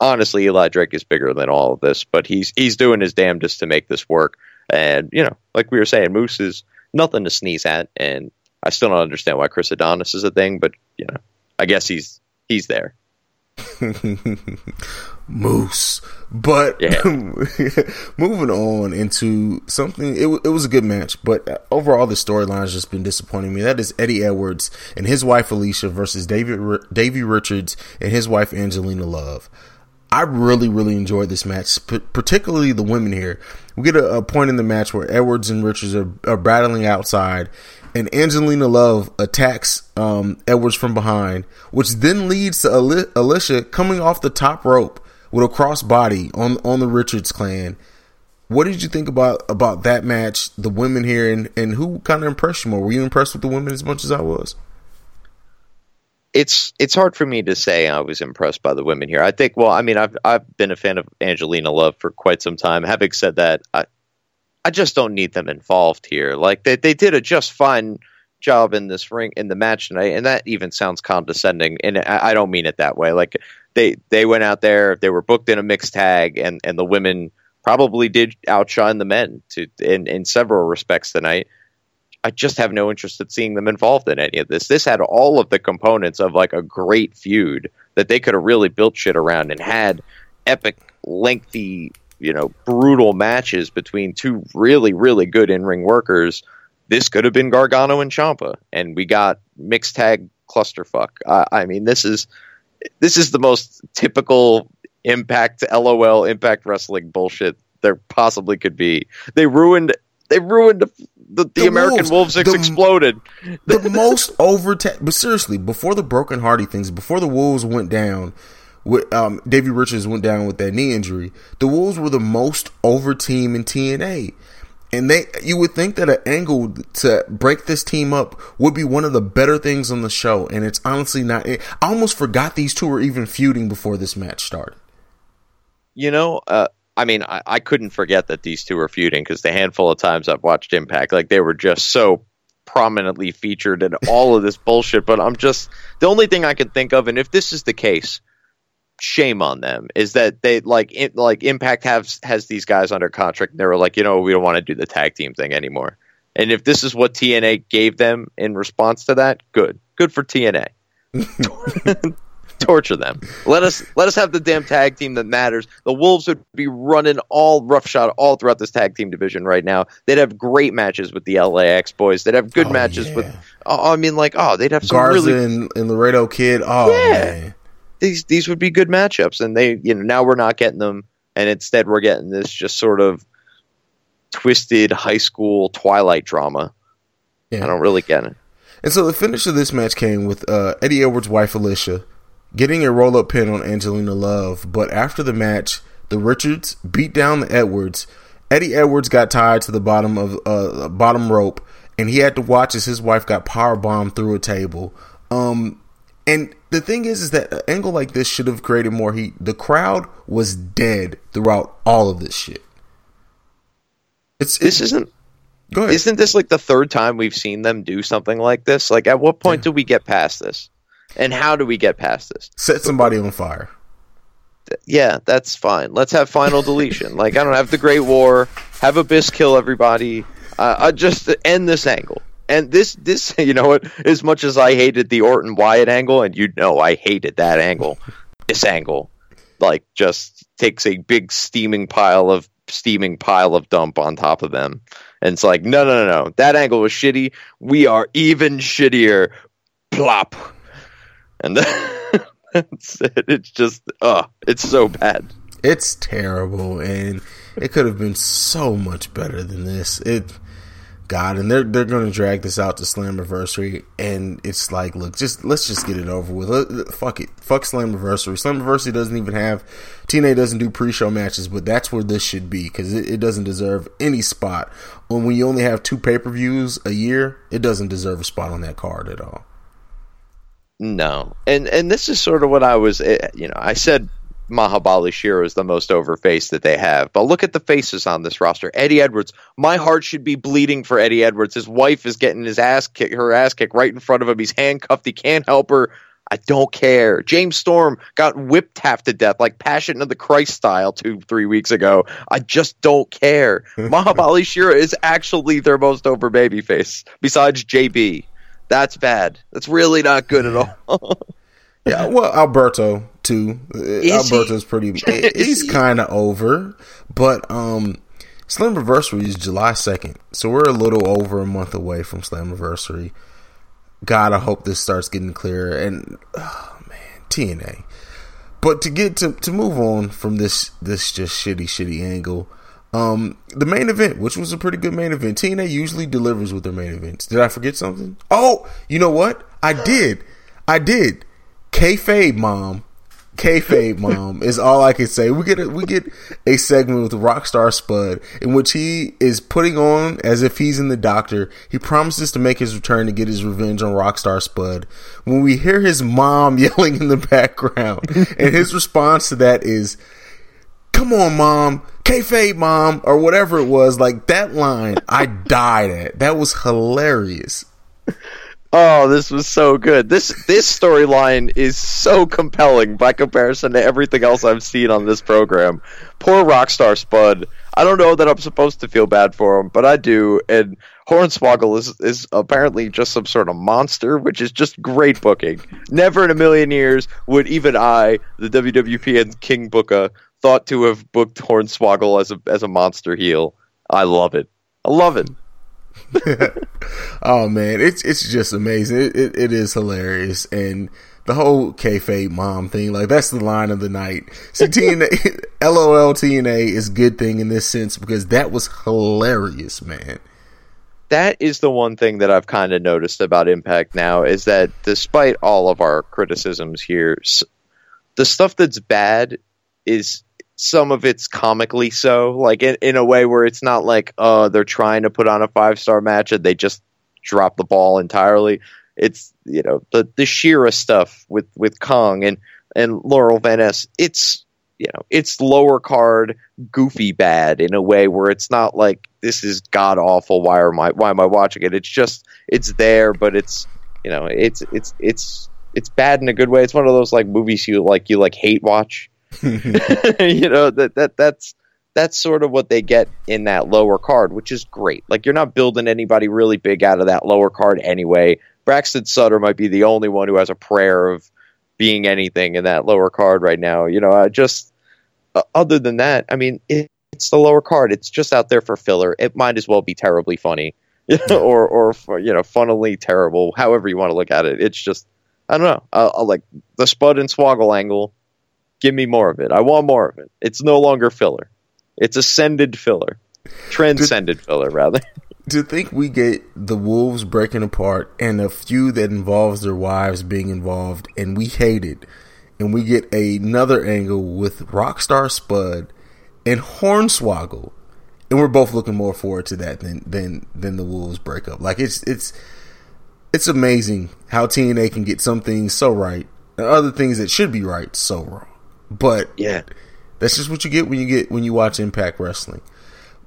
honestly, Eli Drake is bigger than all of this, but he's he's doing his damnedest to make this work. And you know, like we were saying, Moose is nothing to sneeze at, and I still don't understand why Chris Adonis is a thing, but you know, I guess he's he's there. Moose. But Yeah. moving on into something, it, it was a good match, but overall the storyline has just been disappointing me. That is Eddie Edwards and his wife Alisha versus David Davey Richards and his wife Angelina Love. I really, really enjoyed this match, p- particularly the women here. We get a, a point in the match where Edwards and Richards are, are battling outside, and Angelina Love attacks um, Edwards from behind, which then leads to Ali- Alisha coming off the top rope with a crossbody on on the Richards clan. What did you think about about that match, the women here, and, and who kind of impressed you more? Were you impressed with the women as much as I was? It's it's hard for me to say I was impressed by the women here. I think, well, I mean, I've I've been a fan of Angelina Love for quite some time. Having said that, I I just don't need them involved here. Like they they did a just fine job in this ring in the match tonight, and that even sounds condescending. And I, I don't mean it that way. Like they they went out there, they were booked in a mixed tag, and and the women probably did outshine the men to in in several respects tonight. I just have no interest in seeing them involved in any of this. This had all of the components of like a great feud that they could have really built shit around and had epic, lengthy, you know, brutal matches between two really, really good in ring workers. This could have been Gargano and Ciampa, and we got mixed tag clusterfuck. I, I mean, this is this is the most typical impact LOL impact wrestling bullshit there possibly could be. They ruined they ruined the, the, the, The American Wolves, Wolves, the- exploded. the most over but seriously before the broken hardy things before the wolves went down with um davey richards went down with that knee injury the wolves were the most over team in tna And they, you would think that an angle to break this team up would be one of the better things on the show, and it's honestly not. I almost forgot these two were even feuding before this match started. You know, uh, I mean, I, I couldn't forget that these two were feuding because the handful of times I've watched Impact, like they were just so prominently featured in all of this bullshit. But I'm just the only thing I can think of, and if this is the case, shame on them is that they like it, like Impact has has these guys under contract. And they were like, you know, we don't want to do the tag team thing anymore. And if this is what TNA gave them in response to that, good, good for TNA. Torture them. Let us let us have the damn tag team that matters. The Wolves would be running all roughshod all throughout this tag team division right now. They'd have great matches with the LAX boys. They'd have good Oh, matches yeah. with. Oh, I mean, like, oh, they'd have some Garza really and, and Laredo Kid. Oh Yeah. man, these these would be good matchups and they you know now we're not getting them and instead we're getting this just sort of twisted high school twilight drama Yeah. i don't really get it And so the finish of this match came with uh, Eddie Edwards' wife Alisha getting a roll up pin on Angelina Love. But after the match, the Richards beat down the Edwards. Eddie Edwards got tied to the bottom of uh, bottom rope, and he had to watch as his wife got power bombed through a table. Um, and the thing is, is that an angle like this should have created more heat. The crowd was dead throughout all of this shit. It's, this it's isn't go ahead. isn't this like the third time we've seen them do something like this? Like at what point do we get past this? And how do we get past this? Set somebody on fire. yeah that's fine. Let's have final deletion. Like i don't have the great war. Have abyss kill everybody. Uh, I just end this angle and this this you know what? As much as i hated the orton wyatt angle and you know i hated that angle this angle like just takes a big steaming pile of steaming pile of dump on top of them. And it's like no no no no. That angle was shitty. We are even shittier. Plop. And that's it. it's just uh it's so bad. It's terrible, and it could have been so much better than this. It, God, and they're they're going to drag this out to Slammiversary, and it's like, look, just let's just get it over with. Fuck it, fuck Slammiversary. Slammiversary doesn't even have TNA doesn't do pre-show matches, but that's where this should be because it, it doesn't deserve any spot. When we only have two pay-per-views a year, it doesn't deserve a spot on that card at all. No, and and this is sort of what I was. eh, You know, I said Mahabali Shera is the most over face that they have, but look at the faces on this roster. Eddie Edwards. My heart should be bleeding for Eddie Edwards. His wife is getting his ass kick, her ass kicked right in front of him. He's handcuffed. He can't help her. I don't care. James Storm got whipped half to death like Passion of the Christ style two, three weeks ago. I just don't care. Mahabali Shera is actually their most over babyface, besides JB. That's bad. That's really not good at all. Yeah, well, Alberto too. He? Alberto's pretty. Is he's he? kind of over, but um, Slam Slammiversary is July second, so we're a little over a month away from Slam Slammiversary. God, I hope this starts getting clearer. And oh man, TNA. But to get to to move on from this this just shitty shitty angle, um, the main event, which was a pretty good main event. TNA usually delivers with their main events. Did I forget something? Oh, you know what? I did. I did. Kayfabe mom. Kayfabe mom is all I can say. We get a, we get a segment with Rockstar Spud in which he is putting on as if he's in the doctor. He promises to make his return to get his revenge on Rockstar Spud. When we hear his mom yelling in the background, and his response to that is, "Come on, mom, kayfabe, mom," or whatever it was. Like that line, I died at. That was hilarious. Oh, this was so good. This this storyline is so compelling by comparison to everything else I've seen on this program. Poor Rockstar Spud. I don't know that I'm supposed to feel bad for him, but I do. And Hornswoggle is is apparently just some sort of monster, which is just great booking. Never in a million years would even I, the WWPN King Booker, thought to have booked Hornswoggle as a as a monster heel. I love it. I love it. Oh man, it's it's just amazing. It, it, it is hilarious, and the whole kayfabe mom thing, like that's the line of the night. See, TNA, LOL TNA is good thing in this sense because that was hilarious, man. that is the one thing that I've kind of noticed about Impact now is that despite all of our criticisms here, the stuff that's bad is some of it's comically so, like in, in a way where it's not like uh they're trying to put on a five star match and they just drop the ball entirely. It's you know the the Shera stuff with with Kong and and Laurel Ness. It's you know it's lower card goofy bad in a way where it's not like this is god awful. Why am I why am I watching it? It's just it's there, but it's you know it's it's it's it's bad in a good way. It's one of those like movies you like you like hate watch. you know that that that's that's sort of what they get in that lower card, which is great. Like you're not building anybody really big out of that lower card anyway. Braxton Sutter might be the only one who has a prayer of being anything in that lower card right now. You know, uh, just uh, other than that, I mean, it, it's the lower card. It's just out there for filler. It might as well be terribly funny, or or you know, funnily terrible. However you want to look at it, it's just I don't know. I, I like the Spud and Swoggle angle. Give me more of it. I want more of it. It's no longer filler. It's ascended filler, transcended filler rather. to think we get the wolves breaking apart and a few that involves their wives being involved and we hate it and we get another angle with rockstar spud and hornswoggle and we're both looking more forward to that than than than the wolves breakup like it's it's it's amazing how tna can get some things so right and other things that should be right so wrong but Yeah. that's just what you get when you get when you watch Impact Wrestling.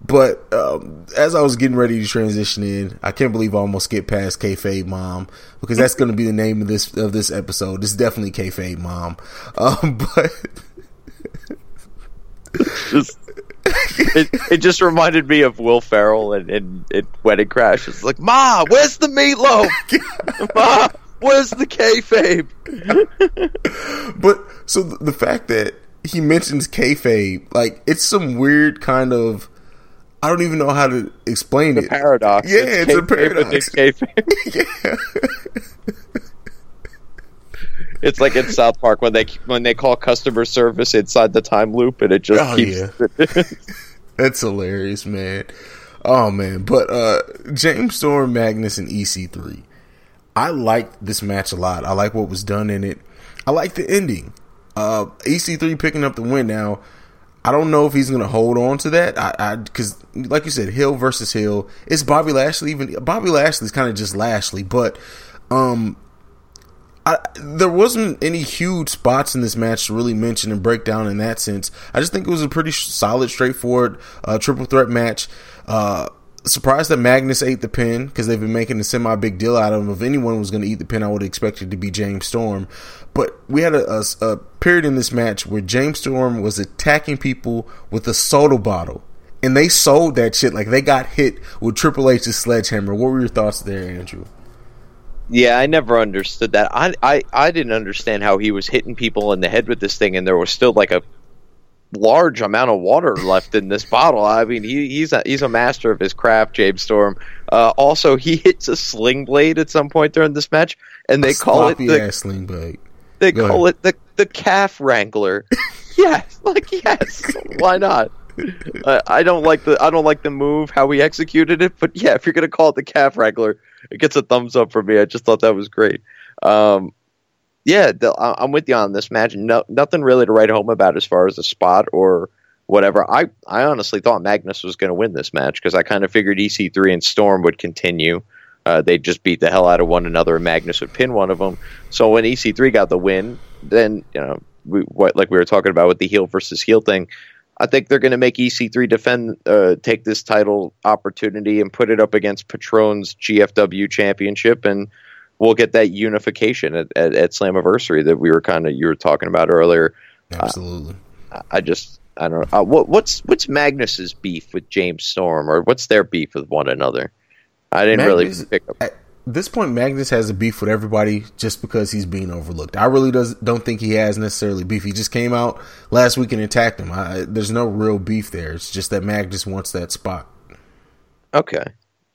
But um, as I was getting ready to transition in, I can't believe I almost skipped past Kayfabe Mom because that's going to be the name of this of this episode. This is definitely Kayfabe Mom. Um, but Just- it, it just reminded me of Will Ferrell and in, in Wedding Crash. It's like, Ma, where's the meatloaf? Ma, where's the kayfabe? but so the, the fact that he mentions kayfabe, like it's some weird kind of I don't even know how to explain it. Paradox. Yeah, it's a paradox. kayfabe. yeah. It's like in South Park when they when they call customer service inside the time loop, and it just Oh, keeps. That's hilarious, man. Oh man, but uh James Storm, Magnus, and EC3. I liked this match a lot. I like what was done in it. I like the ending. Uh EC3 picking up the win now. I don't know if he's gonna hold on to that. I, I because like you said, Heel versus Heel. It's Bobby Lashley. Even Bobby Lashley's kind of just Lashley, but um, I, there wasn't any huge spots in this match to really mention and break down in that sense. I just think it was a pretty solid, straightforward uh, triple threat match. Uh, surprised that Magnus ate the pin because they've been making a semi big deal out of him. If anyone was going to eat the pin, I would have expected to be James Storm. But we had a, a, a period in this match where James Storm was attacking people with a soda bottle. And they sold that shit like they got hit with Triple H's sledgehammer. What were your thoughts there, Andrew? Yeah, I never understood that. I, I I didn't understand how he was hitting people in the head with this thing, and there was still like a large amount of water left in this bottle. I mean, he, he's a he's a master of his craft, James Storm. Uh, also, he hits a sling blade at some point during this match, and they call it the sling blade. they Go call it the the calf wrangler. yes, like yes, why not? Uh, I don't like the I don't like the move how he executed it, but yeah, if you're gonna call it the calf wrangler, it gets a thumbs up for me. I just thought that was great. Um, yeah, I'm with you on this match. No, nothing really to write home about as far as the spot or whatever. I I honestly thought Magnus was going to win this match because I kind of figured EC3 and Storm would continue. Uh, they'd just beat the hell out of one another, and Magnus would pin one of them. So when EC3 got the win, then you know, we, what like we were talking about with the heel versus heel thing. I think they're going to make EC3 defend, uh, take this title opportunity and put it up against Patron's GFW championship, and we'll get that unification at, at, at Slammiversary that we were kind of you were talking about earlier. Absolutely. I- I just I don't know uh, what what's what's Magnus's beef with James Storm, or what's their beef with one another. I didn't Magnus- really pick up. At this point, Magnus has a beef with everybody just because he's being overlooked. I really does don't think he has necessarily beef. He just came out last week and attacked him. I, there's no real beef there. It's just that Magnus wants that spot. Okay.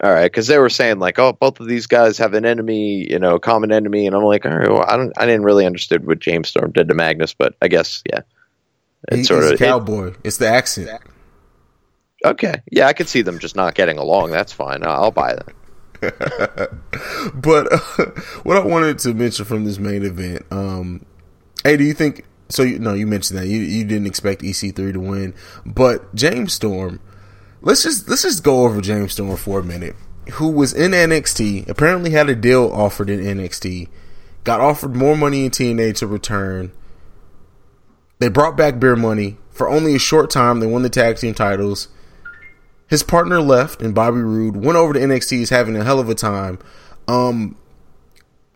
All right, because they were saying like, oh, both of these guys have an enemy, you know, common enemy, and I'm like, all right, well, I don't, I didn't really understood what James Storm did to Magnus, but I guess, yeah, He- it's sort he's of a cowboy. it's the accent. okay. Yeah, I could see them just not getting along. That's fine. I'll I'll buy that. But uh, what I wanted to mention from this main event, um, hey, do you think so you no, you mentioned that you you didn't expect EC3 to win, but James Storm. Let's just let's just go over James Storm for a minute. Who was in NXT? Apparently had a deal offered in NXT. Got offered more money in TNA to return. They brought back Beer Money for only a short time. They won the tag team titles. His partner left, and Bobby Roode went over to NXT. He's having a hell of a time. Um,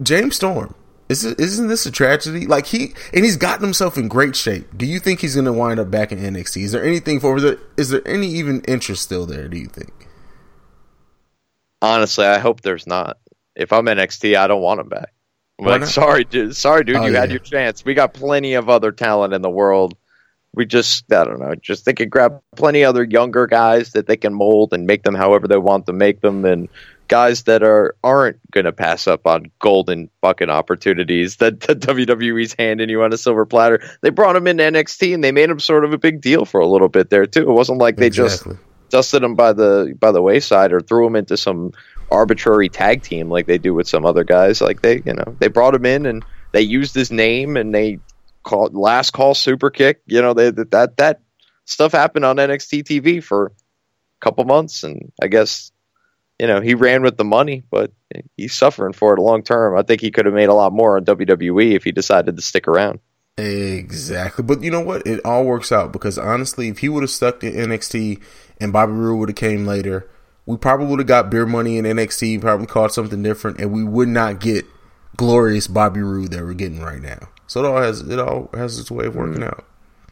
James Storm is isn't this a tragedy? Like he and he's gotten himself in great shape. Do you think he's going to wind up back in NXT? Is there anything for? Is there, is there any even interest still there? Do you think? Honestly, I hope there's not. If I'm NXT, I don't want him back. Like, sorry, dude. Sorry, dude. Oh, you had your chance. We got plenty of other talent in the world. We just, I don't know. Just they could grab plenty other younger guys that they can mold and make them however they want to make them, and guys that are aren't going to pass up on golden fucking opportunities that the WWE's handing you on a silver platter. They brought him into NXT and they made him sort of a big deal for a little bit there too. It wasn't like they just dusted him by the by the wayside or threw him into some arbitrary tag team like they do with some other guys. Like they, you know, they brought him in and they used his name and they called last call super kick. You know, they that that stuff happened on NXT TV for a couple months, and I guess you know he ran with the money, but he's suffering for it long term. I think he could have made a lot more on WWE if he decided to stick around. Exactly. But you know what? It all works out because honestly, if he would have stuck to NXT and Bobby Roode would have came later, we probably would have got beer money in NXT, probably called something different, and we would not get glorious Bobby Roode that we're getting right now. So it all has it all has its way of working hmm. out.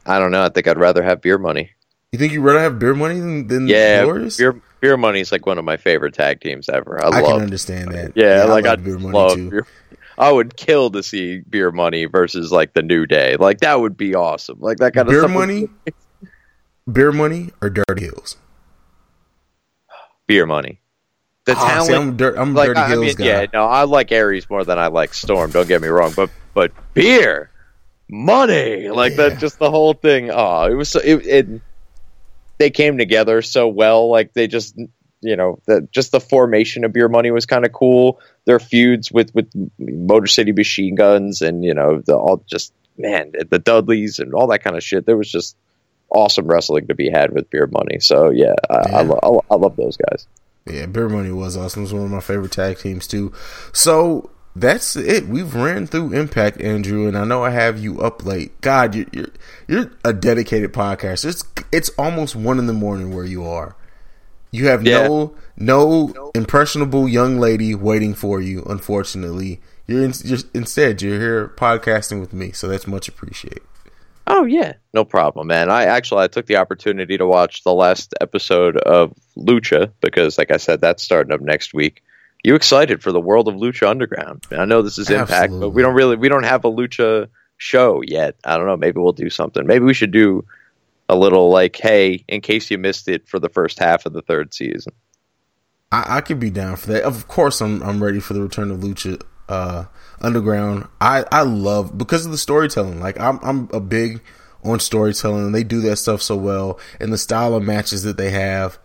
I don't know. I think I'd rather have beer money. You think you'd rather have beer money than, than Yeah, glorious? beer beer money is like one of my favorite tag teams ever. I, I love can understand that. Yeah, I like I beer money love too. beer. I would kill to see beer money versus like the new day. Like that would be awesome. Like that kind of Beer money, beer money, or Dirty Heels. beer money. The Ah, talent. see, I'm, dirt, I'm like Dirty I Heels mean, guy. yeah, no, I like Aries more than I like Storm. Don't get me wrong, but but beer, money, like Yeah. that, just the whole thing. Oh, it was so it, it. They came together so well. Like they just, you know, the just the formation of beer money was kind of cool. Their feuds with with Motor City Machine Guns and you know the all just man the Dudleys and all that kind of shit. There was just awesome wrestling to be had with beer money. So yeah, I, I, lo- I, I love those guys. Yeah, Beer Money was awesome. It was one of my favorite tag teams too. So that's it. We've ran through Impact, Andrew, and I know I have you up late. God, you're you're, you're a dedicated podcaster. It's it's almost one in the morning where you are. You have no no impressionable young lady waiting for you. Unfortunately, you're, in, you're instead you're here podcasting with me, so that's much appreciated. Oh yeah, no problem, man. I actually I took the opportunity to watch the last episode of Lucha because, like I said, that's starting up next week. You excited for the world of Lucha Underground? I know this is Impact, but we don't really we don't have a Lucha show yet. I don't know. Maybe we'll do something. Maybe we should do a little like, hey, in case you missed it for the first half of the third season. I, I could be down for that. Of course, I'm I'm ready for the return of Lucha uh, Underground. I I love because of the storytelling. Like I'm I'm a big on storytelling, and they do that stuff so well, and the style of matches that they have.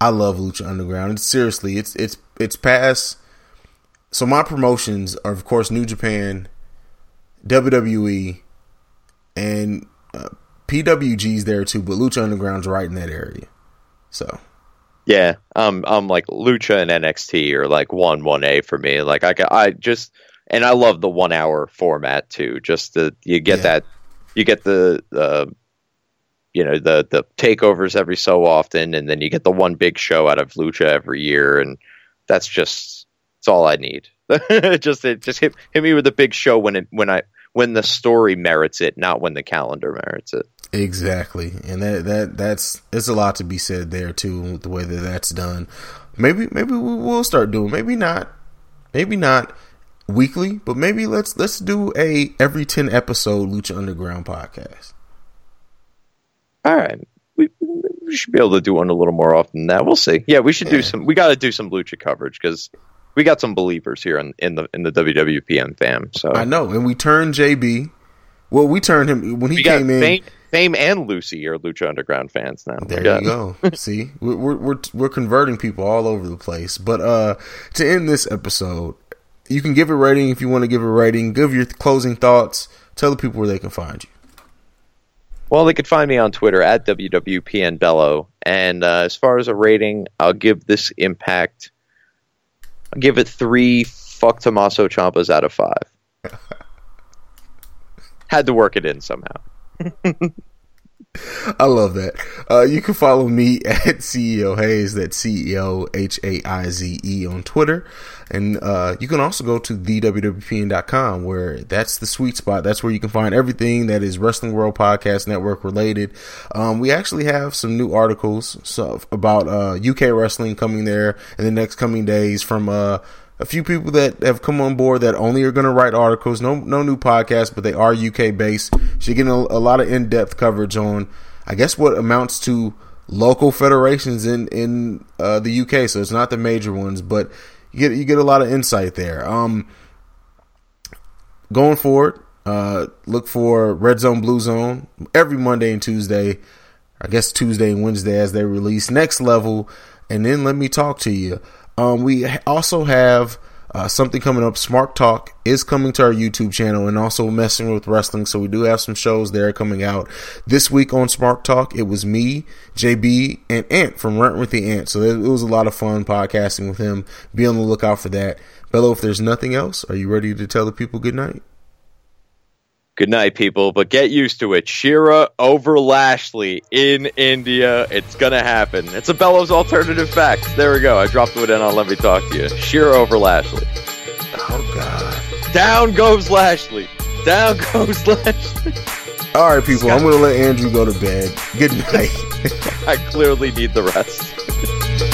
I love Lucha Underground. And seriously, it's it's it's past. So my promotions are of course New Japan, WWE, and uh, PWG's there too, but Lucha Underground's right in that area. So Yeah, um, I'm like Lucha and NXT are like one one A for me. Like I, I just and I love the one hour format too. Just the you get Yeah. that you get the uh, you know the the takeovers every so often, and then you get the one big show out of Lucha every year, and that's just it's all I need. just it, just hit hit me with a big show when it when I when the story merits it, not when the calendar merits it. Exactly, and that that that's it's a lot to be said there too with the way that that's done. Maybe maybe we will start doing. Maybe not. Maybe not weekly, but maybe let's let's do a every ten episode Lucha Underground podcast. All right. We, we should be able to do one a little more often than that. We'll see. Yeah, we should Yeah. do some. We got to do some lucha coverage because we got some believers here in, in the in the WWPN fam. So I know, and we turned JB. Well, we turned him when he came in. Fame, Fame and Lucy are Lucha Underground fans now. There got- you go. See, we're, we're we're we're converting people all over the place. But uh, to end this episode, you can give a rating if you want to give a rating. Give your closing thoughts. Tell the people where they can find you. Well, they could find me on Twitter at WWPNBello. And uh, as far as a rating, I'll give this Impact, I'll give it three fuck Tommaso Ciampas out of five. Had to work it in somehow. I love that. Uh, you can follow me at CEO Haize, that's CEO H A I Z E on Twitter. And uh, you can also go to thewwpn.com where that's the sweet spot. That's where you can find everything that is Wrestling World Podcast Network related. Um, we actually have some new articles about uh, UK wrestling coming there in the next coming days from uh, a few people that have come on board that only are going to write articles. No, no new podcasts, but they are UK based. So you're getting a, a lot of in depth coverage on, I guess, what amounts to local federations in in uh, the UK. So it's not the major ones, but you get you get a lot of insight there. Um, going forward, uh, look for Red Zone Blue Zone every Monday and Tuesday. I guess Tuesday and Wednesday as they release next level, and then let me talk to you. Um, we also have uh, something coming up. Smart Talk is coming to our YouTube channel and also messing with wrestling. So we do have some shows there coming out this week on Smart Talk. It was me, JB, and Ant from Rent with the Ant. So it was a lot of fun podcasting with him. Be on the lookout for that. Bello, if there's nothing else, are you ready to tell the people good night? Good night, people, but get used to it. Shera over Lashley in India. It's gonna happen. It's a Bello's alternative fact. There we go. I dropped it in on Let Me Talk to You. Shera over Lashley. Oh God! Down goes Lashley. Down goes Lashley. All right, people. I'm gonna let Andrew go to bed. Good night. I clearly need the rest.